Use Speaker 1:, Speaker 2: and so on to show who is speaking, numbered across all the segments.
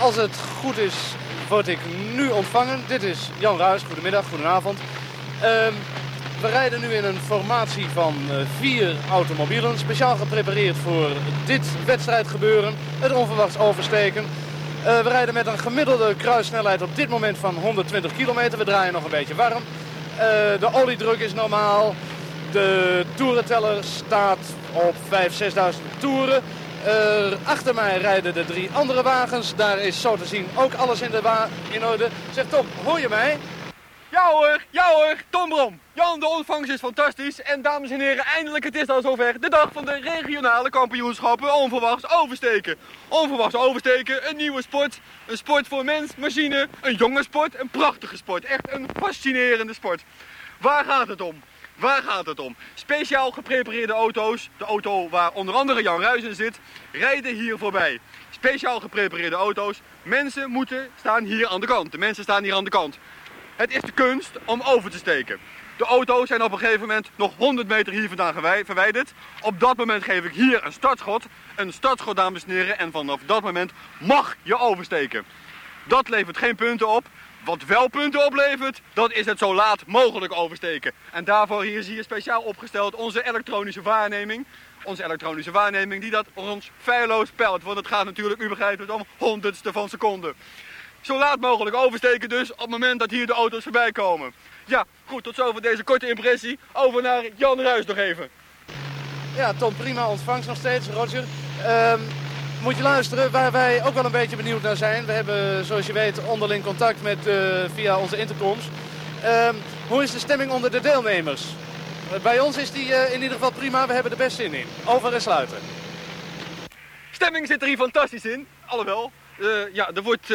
Speaker 1: als het goed is, word ik nu ontvangen. Dit is Jan Ruijs. Goedemiddag, goedenavond. Ehm, we rijden nu in een formatie van eh, vier automobielen. Speciaal geprepareerd voor dit wedstrijdgebeuren. Het onverwachts oversteken. Eh, we rijden met een gemiddelde kruissnelheid op dit moment van 120 kilometer. We draaien nog een beetje warm. Eh, de oliedruk is normaal. De toerenteller staat op 5.000, 6.000 toeren. Achter mij rijden de drie andere wagens. Daar is zo te zien ook alles in, de in orde. Zeg Tom, hoor je mij?
Speaker 2: Ja hoor, ja hoor, Tom Brom. Jan, de ontvangst is fantastisch. En dames en heren, eindelijk het is al zover. De dag van de regionale kampioenschappen onverwachts oversteken. Onverwachts oversteken, een nieuwe sport. Een sport voor mens, machine, een jonge sport, een prachtige sport. Echt een fascinerende sport. Waar gaat het om? Waar gaat het om? Speciaal geprepareerde auto's, de auto waar onder andere Jan Ruijs in zit, rijden hier voorbij. Speciaal geprepareerde auto's. Mensen moeten staan hier aan de kant. De mensen staan hier aan de kant. Het is de kunst om over te steken. De auto's zijn op een gegeven moment nog 100 meter hier vandaan verwijderd. Op dat moment geef ik hier een startschot. Een startschot, dames en heren. En vanaf dat moment mag je oversteken. Dat levert geen punten op. Wat wel punten oplevert, dat is het zo laat mogelijk oversteken. En daarvoor hier zie je speciaal opgesteld onze elektronische waarneming. Onze elektronische waarneming die dat ons feilloos pelt. Want het gaat natuurlijk, u begrijpt het, om honderdste van seconde. Zo laat mogelijk oversteken dus op het moment dat hier de auto's voorbij komen. Ja, goed, tot zover deze korte impressie. Over naar Jan Ruijs nog even.
Speaker 1: Ja, Tom, prima ontvangst nog steeds, Roger. Um, moet je luisteren, waar wij ook wel een beetje benieuwd naar zijn. We hebben, zoals je weet, onderling contact met, uh, via onze intercoms. Um, hoe is de stemming onder de deelnemers? Bij ons is die uh, in ieder geval prima, we hebben er best zin in. Over en sluiten.
Speaker 2: Stemming zit er hier fantastisch in, alhoewel. Ja, er wordt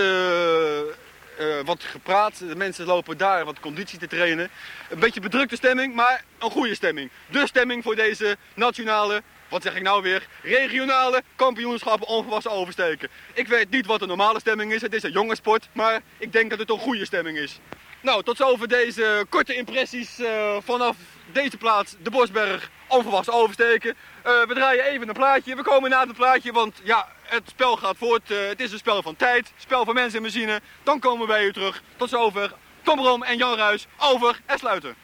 Speaker 2: wat gepraat. De mensen lopen daar wat conditie te trainen. Een beetje bedrukte stemming, maar een goede stemming. De stemming voor deze nationale wat zeg ik nou weer? Regionale kampioenschappen ongewassen oversteken. Ik weet niet wat de normale stemming is. Het is een jonge sport, maar ik denk dat het een goede stemming is. Nou, tot zover deze korte impressies uh, vanaf deze plaats, de Bosberg, onverwachts oversteken. Uh, we draaien even een plaatje. We komen na het plaatje, want ja, het spel gaat voort. Uh, het is een spel van tijd, spel van mensen en machine. Dan komen we bij u terug. Tot zover. Tom Rom en Jan Ruis over en sluiten.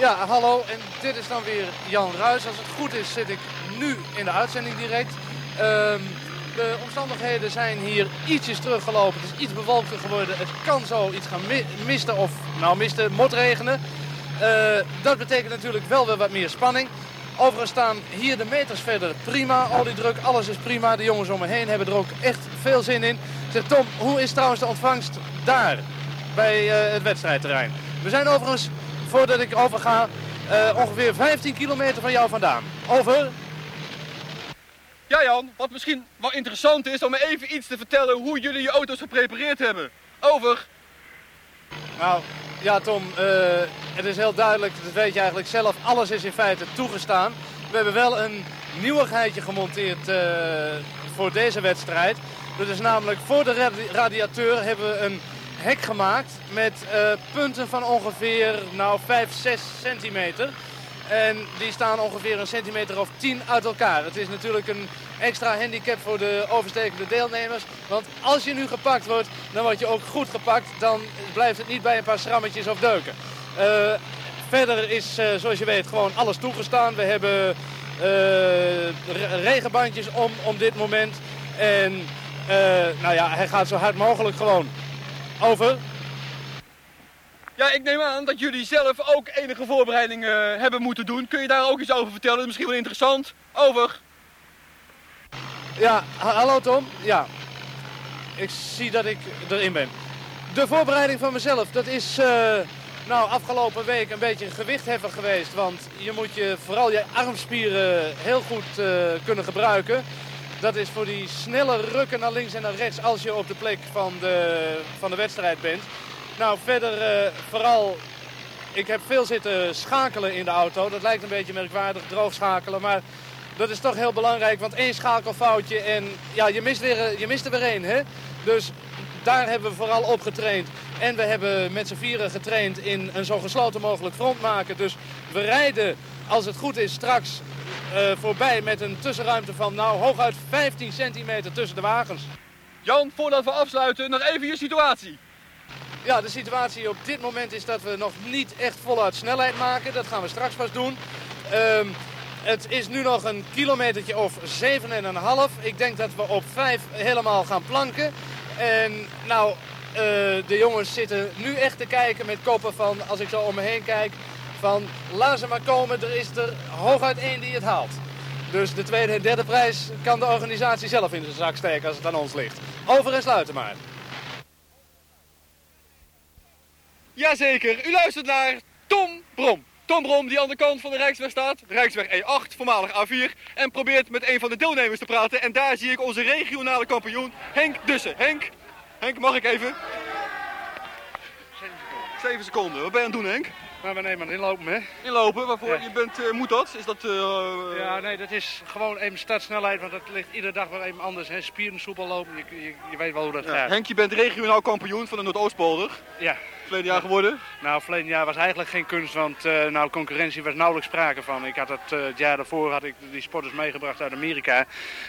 Speaker 1: Ja, hallo. En dit is dan weer Jan Ruijs. Als het goed is zit ik nu in de uitzending direct. Um, de omstandigheden zijn hier ietsjes teruggelopen. Het is iets bewolkter geworden. Het kan zo iets gaan mi misten of, nou misten, motregenen. Uh, dat betekent natuurlijk wel weer wat meer spanning. Overigens staan hier de meters verder prima. Oliedruk, alles is prima. De jongens om me heen hebben er ook echt veel zin in. Zeg Tom, hoe is trouwens de ontvangst daar bij uh, het wedstrijdterrein? We zijn overigens voordat ik overga, uh, ongeveer 15 kilometer van jou vandaan. Over.
Speaker 2: Ja Jan, wat misschien wel interessant is om even iets te vertellen hoe jullie je auto's geprepareerd hebben. Over.
Speaker 1: Nou, ja Tom, uh, het is heel duidelijk, dat weet je eigenlijk zelf, alles is in feite toegestaan. We hebben wel een nieuwigheidje gemonteerd uh, voor deze wedstrijd. Dat is namelijk voor de radiateur hebben we een hek gemaakt met uh, punten van ongeveer nou, 5, 6 centimeter. En die staan ongeveer een centimeter of 10 uit elkaar. Het is natuurlijk een extra handicap voor de overstekende deelnemers. Want als je nu gepakt wordt, dan word je ook goed gepakt. Dan blijft het niet bij een paar schrammetjes of deuken. Uh, verder is, uh, zoals je weet, gewoon alles toegestaan. We hebben regenbandjes om, om dit moment. En nou ja, hij gaat zo hard mogelijk gewoon. Over.
Speaker 2: Ja, ik neem aan dat jullie zelf ook enige voorbereidingen eh, hebben moeten doen. Kun je daar ook iets over vertellen? Misschien wel interessant. Over.
Speaker 1: Ja, hallo Tom. Ja, ik zie dat ik erin ben. De voorbereiding van mezelf, dat is uh, nou afgelopen week een beetje gewichtheffer geweest. Want je moet je vooral je armspieren heel goed uh, kunnen gebruiken. Dat is voor die snelle rukken naar links en naar rechts als je op de plek van de, van de wedstrijd bent. Nou, verder uh, vooral, ik heb veel zitten schakelen in de auto. Dat lijkt een beetje merkwaardig, droog schakelen. Maar dat is toch heel belangrijk, want één schakelfoutje en ja, je mist, weer, je mist er weer één. Hè? Dus daar hebben we vooral op getraind. En we hebben met z'n vieren getraind in een zo gesloten mogelijk front maken. Dus we rijden, als het goed is, straks eh, voorbij met een tussenruimte van nou hooguit 15 centimeter tussen de wagens.
Speaker 2: Jan, voordat we afsluiten, nog even je situatie.
Speaker 1: Ja, de situatie op dit moment is dat we nog niet echt voluit snelheid maken. Dat gaan we straks pas doen. Ehm, het is nu nog een kilometertje of 7,5. Ik denk dat we op 5 helemaal gaan planken. En nou, eh, de jongens zitten nu echt te kijken met koppen van, als ik zo om me heen kijk, van laat ze maar komen, er is er hooguit één die het haalt. Dus de tweede en derde prijs kan de organisatie zelf in zijn zak steken als het aan ons ligt. Over en sluiten maar.
Speaker 2: Jazeker, u luistert naar Tom Brom. Tom Brom die aan de kant van de Rijksweg staat, Rijksweg E8, voormalig A4, en probeert met een van de deelnemers te praten. En daar zie ik onze regionale kampioen Henk Dussen. Henk, Henk, mag ik even? Zeven seconden. Wat ben je aan het doen, Henk?
Speaker 1: Maar we nemen inlopen, hè?
Speaker 2: Inlopen, waarvoor?
Speaker 1: Ja.
Speaker 2: Je bent, eh, moet dat? Is dat... eh,
Speaker 1: Ja, nee, dat is gewoon even startsnelheid, want dat ligt iedere dag wel even anders. Hè? Spieren soepel lopen, je, je, je weet wel hoe dat
Speaker 2: ja.
Speaker 1: gaat.
Speaker 2: Henk, je bent regionaal kampioen van de Noordoostpolder.
Speaker 1: Ja,
Speaker 2: Verleden jaar geworden.
Speaker 1: nou, verleden jaar was eigenlijk geen kunst, want eh, nou, concurrentie was nauwelijks sprake van. Ik had het, het jaar daarvoor had ik die sporters meegebracht uit Amerika.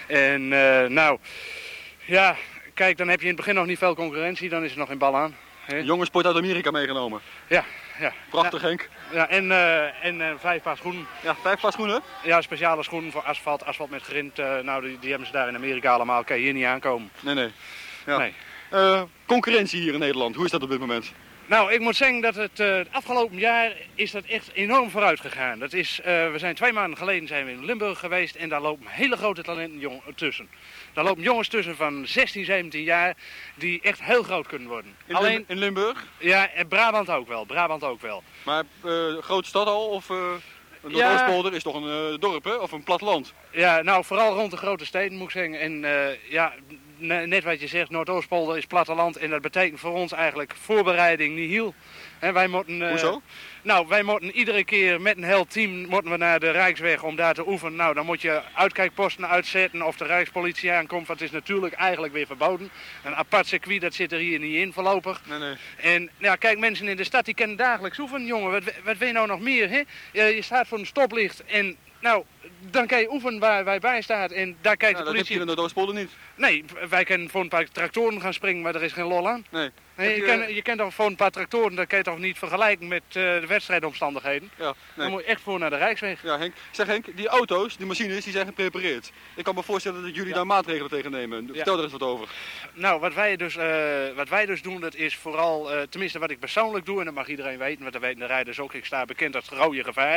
Speaker 1: En nou, ja, kijk, dan heb je in het begin nog niet veel concurrentie, dan is er nog geen bal aan. hè?
Speaker 2: Jonge sport uit Amerika meegenomen.
Speaker 1: Ja, ja.
Speaker 2: Prachtig, Henk.
Speaker 1: Ja, en, eh, en eh, vijf paar schoenen.
Speaker 2: Ja, vijf paar schoenen.
Speaker 1: Ja, speciale schoenen voor asfalt, asfalt met grind. eh, nou, die, die hebben ze daar in Amerika allemaal. Kan je hier niet aankomen.
Speaker 2: Nee, nee. Ja.
Speaker 1: Nee.
Speaker 2: Concurrentie hier in Nederland, hoe is dat op dit moment?
Speaker 1: Nou, ik moet zeggen dat het, eh, afgelopen jaar is dat echt enorm vooruit gegaan. Dat is, eh, we zijn twee maanden geleden zijn we in Limburg geweest en daar lopen hele grote talenten jong, tussen. Daar lopen jongens tussen van 16, 17 jaar die echt heel groot kunnen worden.
Speaker 2: In,
Speaker 1: Alleen,
Speaker 2: Lim- in Limburg?
Speaker 1: ja, en Brabant ook wel. Brabant ook wel.
Speaker 2: Maar eh grote stad al? Of eh
Speaker 1: Ja.
Speaker 2: Is toch een eh, dorp, hè? Of een platteland?
Speaker 1: Ja, nou vooral rond de grote steden moet ik zeggen. En eh, ja, net wat je zegt, Noordoostpolder is platteland en dat betekent voor ons eigenlijk voorbereiding nihil. Hè, wij moeten, eh,
Speaker 2: Hoezo?
Speaker 1: Nou, wij moeten iedere keer met een heel team moeten we naar de Rijksweg om daar te oefenen. Nou, dan moet je uitkijkposten uitzetten of de Rijkspolitie aankomt. Want het is natuurlijk eigenlijk weer verboden. Een apart circuit, dat zit er hier niet in voorlopig.
Speaker 2: Nee, nee.
Speaker 1: En ja, kijk, mensen in de stad die kennen dagelijks oefenen, jongen. Wat, wat wil je nou nog meer, hè? Je staat voor een stoplicht en nou, dan kan je oefenen waar wij bij staat. En daar kijkt
Speaker 2: Ja,
Speaker 1: de
Speaker 2: dat heb je
Speaker 1: politie...
Speaker 2: in de Noordoostpolder niet.
Speaker 1: Nee, wij kunnen voor een paar tractoren gaan springen, maar er is geen lol aan.
Speaker 2: Nee.
Speaker 1: Nee, je, kan, je kent toch voor een paar tractoren, dat kan je toch niet vergelijken met eh, de wedstrijdomstandigheden.
Speaker 2: Ja,
Speaker 1: Dan moet je echt voor naar de Rijksweg.
Speaker 2: Ja, Henk. Zeg Henk, die auto's, die machines, die zijn geprepareerd. Ik kan me voorstellen dat jullie
Speaker 1: Ja.
Speaker 2: daar maatregelen tegen nemen.
Speaker 1: Ja.
Speaker 2: Vertel er eens wat over.
Speaker 1: Nou, wat wij, dus, eh, wat wij dus doen, dat is vooral, eh, tenminste wat ik persoonlijk doe, en dat mag iedereen weten, want dat weten de rijders ook, ik sta bekend als het rode gevaar.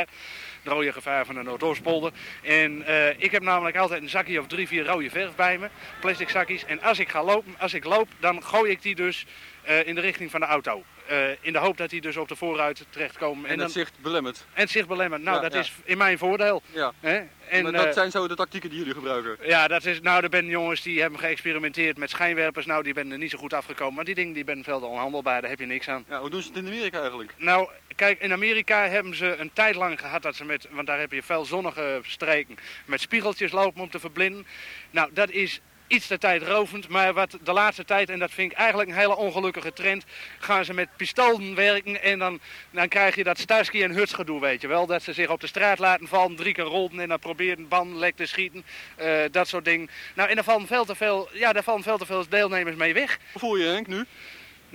Speaker 1: Het rode gevaar van de Noordoostpolder. En ik heb namelijk altijd een zakje of drie, vier rode verf bij me, plastic zakjes. En als ik ga lopen, als ik loop, dan gooi ik die dus eh, in de richting van de auto. Eh, in de hoop dat die dus op de voorruit terechtkomen.
Speaker 2: En,
Speaker 1: En, dan,
Speaker 2: het zicht belemmerd.
Speaker 1: en het zicht belemmerd. Nou,
Speaker 2: Ja,
Speaker 1: dat
Speaker 2: ja.
Speaker 1: is in mijn voordeel.
Speaker 2: Ja.
Speaker 1: Hè? En,
Speaker 2: maar dat
Speaker 1: eh,
Speaker 2: zijn zo de tactieken die jullie gebruiken.
Speaker 1: ja, dat is, nou, er zijn jongens die hebben geëxperimenteerd met schijnwerpers. Nou, die ben er niet zo goed afgekomen. Maar die dingen die ben onhandelbaar, daar heb je niks aan.
Speaker 2: Ja, hoe doen ze het in Amerika eigenlijk?
Speaker 1: Nou, kijk, in Amerika hebben ze een tijd lang gehad dat ze met, want daar heb je veel zonnige streken, met spiegeltjes lopen om te verblinden. Nou, dat is iets te tijdrovend, maar wat de laatste tijd, en dat vind ik eigenlijk een hele ongelukkige trend, gaan ze met pistolen werken en dan, dan krijg je dat Starsky en Hutch gedoe, weet je wel. Dat ze zich op de straat laten vallen, drie keer rollen en dan proberen een bandlek te schieten, eh, dat soort dingen. Nou, en daar vallen veel te veel, ja, daar vallen veel te veel deelnemers mee weg.
Speaker 2: Hoe voel je Henk nu?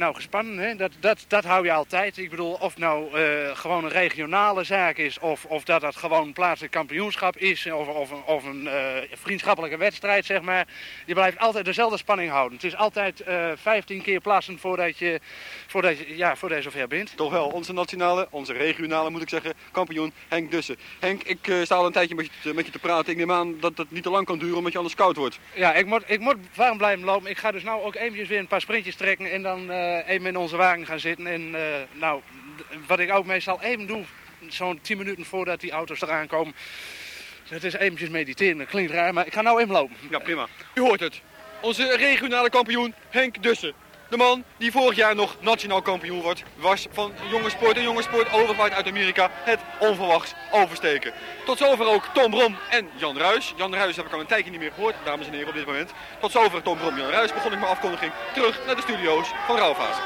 Speaker 1: Nou, gespannen, hè? Dat, dat, dat hou je altijd. Ik bedoel, of nou eh, gewoon een regionale zaak is, of, of dat dat gewoon een plaatselijk kampioenschap is, of, of, een- of een eh, vriendschappelijke wedstrijd, zeg maar. Je blijft altijd dezelfde spanning houden. Het is altijd eh 15 keer plassen voordat je, voordat je, ja, voordat je zover bent.
Speaker 2: Toch wel, onze nationale, onze regionale moet ik zeggen, kampioen Henk Dussen. Henk, ik eh, sta al een tijdje met je, te- met je te praten. Ik neem aan dat het niet te lang kan duren omdat je anders koud wordt.
Speaker 1: Ja, ik moet, ik moet warm blijven lopen. Ik ga dus nou ook eventjes weer een paar sprintjes trekken en dan eh, even in onze wagen gaan zitten. En eh, nou, wat ik ook meestal even doe, zo'n 10 minuten voordat die auto's eraan komen. Dat is eventjes mediteren, dat klinkt raar, maar ik ga nou even lopen.
Speaker 2: Ja, prima. U hoort het. Onze regionale kampioen Henk Dussen. De man die vorig jaar nog nationaal kampioen wordt, was van jonge sport en jonge sport overgewaaid uit Amerika het onverwachts oversteken. Tot zover ook Tom Brom en Jan Ruis. Jan Ruis heb ik al een tijdje niet meer gehoord, dames en heren, op dit moment. Tot zover Tom Brom, Jan Ruis. Begon ik mijn afkondiging terug naar de studio's van Rauwfase.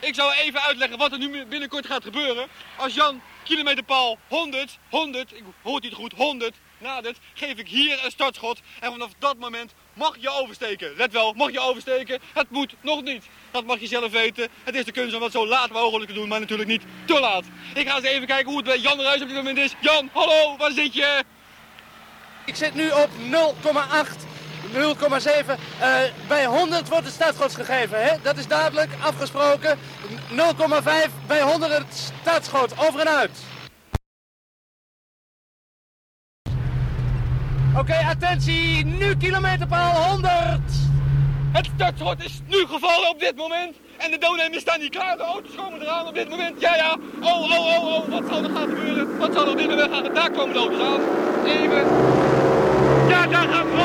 Speaker 2: Ik zou even uitleggen wat er nu binnenkort gaat gebeuren. Als Jan kilometerpaal 100, 100, ik hoort niet goed, 100 nadert, geef ik hier een startschot. En vanaf dat moment mag je oversteken. Let wel, mag je oversteken. Het moet nog niet. Dat mag je zelf weten. Het is de kunst om dat zo laat mogelijk te doen, maar natuurlijk niet te laat. Ik ga eens even kijken hoe het bij Jan Ruijs op dit moment is. Jan, hallo, waar zit je?
Speaker 1: Ik zit nu op 0,8. 0,7. Uh, bij 100 wordt het startschot gegeven. Hè? Dat is duidelijk afgesproken. 0,5 bij 100 het startschot. Over en uit. Oké, attentie. Nu kilometerpaal 100.
Speaker 2: Het startschot is nu gevallen op dit moment. En de doornemers staan niet klaar. De auto's komen eraan op dit moment. Ja, ja. Oh, oh, oh, oh. Wat zal er gaan gebeuren? Wat zal er op dit moment gaan? Daar komen de auto's aan. Even. Ja, daar gaat het.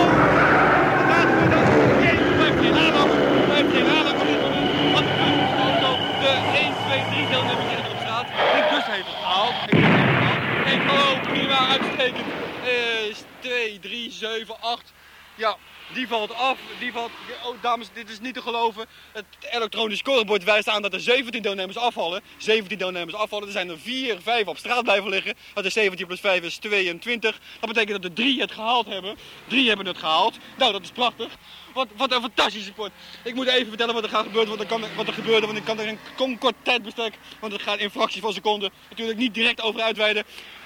Speaker 2: Daar gaat het. Jezus, blijft geen aandacht. Blijft geen aandacht op dit moment. Wat gebeurt er de auto? De 1, 2, 3 deelnemers die erop staat. Ik dus heeft het gehaald. Ik dus heeft het gehaald. Hey, hallo, prima, uitstekend. Uh, 2, 3, 7, 8. Ja, die valt af. Die valt... Oh, dames, dit is niet te geloven. Het elektronisch scorebord wijst aan dat er 17 deelnemers afvallen. 17 deelnemers afvallen. Er zijn er 4, 5 op straat blijven liggen. Dat is 17 plus 5 is 22. Dat betekent dat er 3 het gehaald hebben. 3 hebben het gehaald. Nou, dat is prachtig. Wat, wat een fantastische sport. Ik moet even vertellen wat er gaat gebeuren, wat er, kan, wat er gebeurde, want ik kan er een kort tijdbestek, want het gaat in fracties van seconden, natuurlijk niet direct over uitweiden.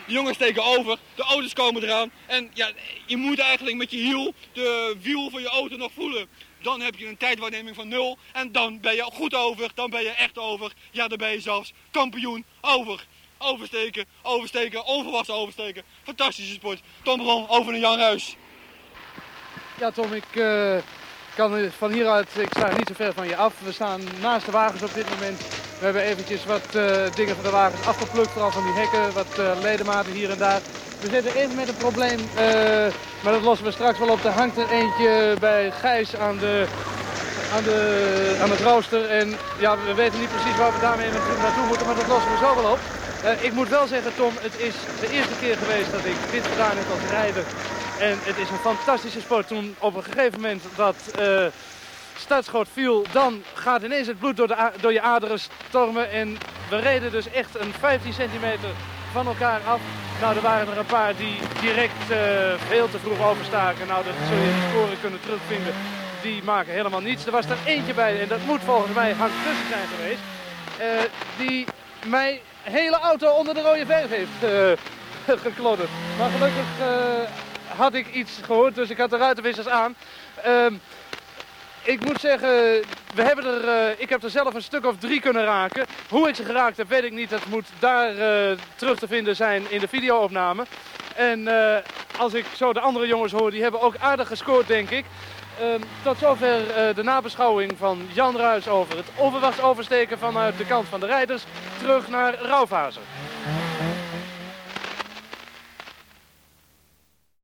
Speaker 2: De jongens steken over, de auto's komen eraan. En ja, je moet eigenlijk met je hiel de wiel van je auto nog voelen. Dan heb je een tijdwaarneming van nul. En dan ben je goed over, dan ben je echt over. Ja, dan ben je zelfs kampioen over. Oversteken, oversteken, onverwachts oversteken. Fantastische sport. Tom Bron, over naar Jan Ruis.
Speaker 1: Ja Tom, ik uh, kan van hieruit, ik sta niet zo ver van je af. We staan naast de wagens op dit moment. We hebben eventjes wat uh, dingen van de wagens afgeplukt, vooral van die hekken, wat uh, ledematen hier en daar. We zitten even met een probleem, maar dat lossen we straks wel op. Er hangt er eentje bij Gijs aan, de, aan, de, aan het rooster. En ja, we weten niet precies waar we daarmee naartoe moeten, maar dat lossen we zo wel op. ik moet wel zeggen Tom, het is de eerste keer geweest dat ik dit gedaan heb als rijder. En het is een fantastische sport. Toen op een gegeven moment dat startschot viel, dan gaat ineens het bloed door, de, door je aderen stormen. En we reden dus echt een 15 centimeter van elkaar af. Nou, er waren er een paar die direct uh, veel te vroeg overstaken. Nou, dat zul je de sporen kunnen terugvinden. Die maken helemaal niets. Er was er eentje bij, en dat moet volgens mij Hank Tussen zijn geweest. Uh, die mij hele auto onder de rode verf heeft uh, geklodderd. Maar gelukkig had ik iets gehoord, dus ik had de ruitenwissers aan. Uh, ik moet zeggen, we hebben er, uh, ik heb er zelf een stuk of drie kunnen raken. Hoe ik ze geraakt heb, weet ik niet. Dat moet daar uh, terug te vinden zijn in de videoopname. En uh, als ik zo de andere jongens hoor, die hebben ook aardig gescoord, denk ik. Ehm, tot zover de nabeschouwing van Jan Ruis over het onverwachts oversteken vanuit de kant van de rijders terug naar Rauwvazer.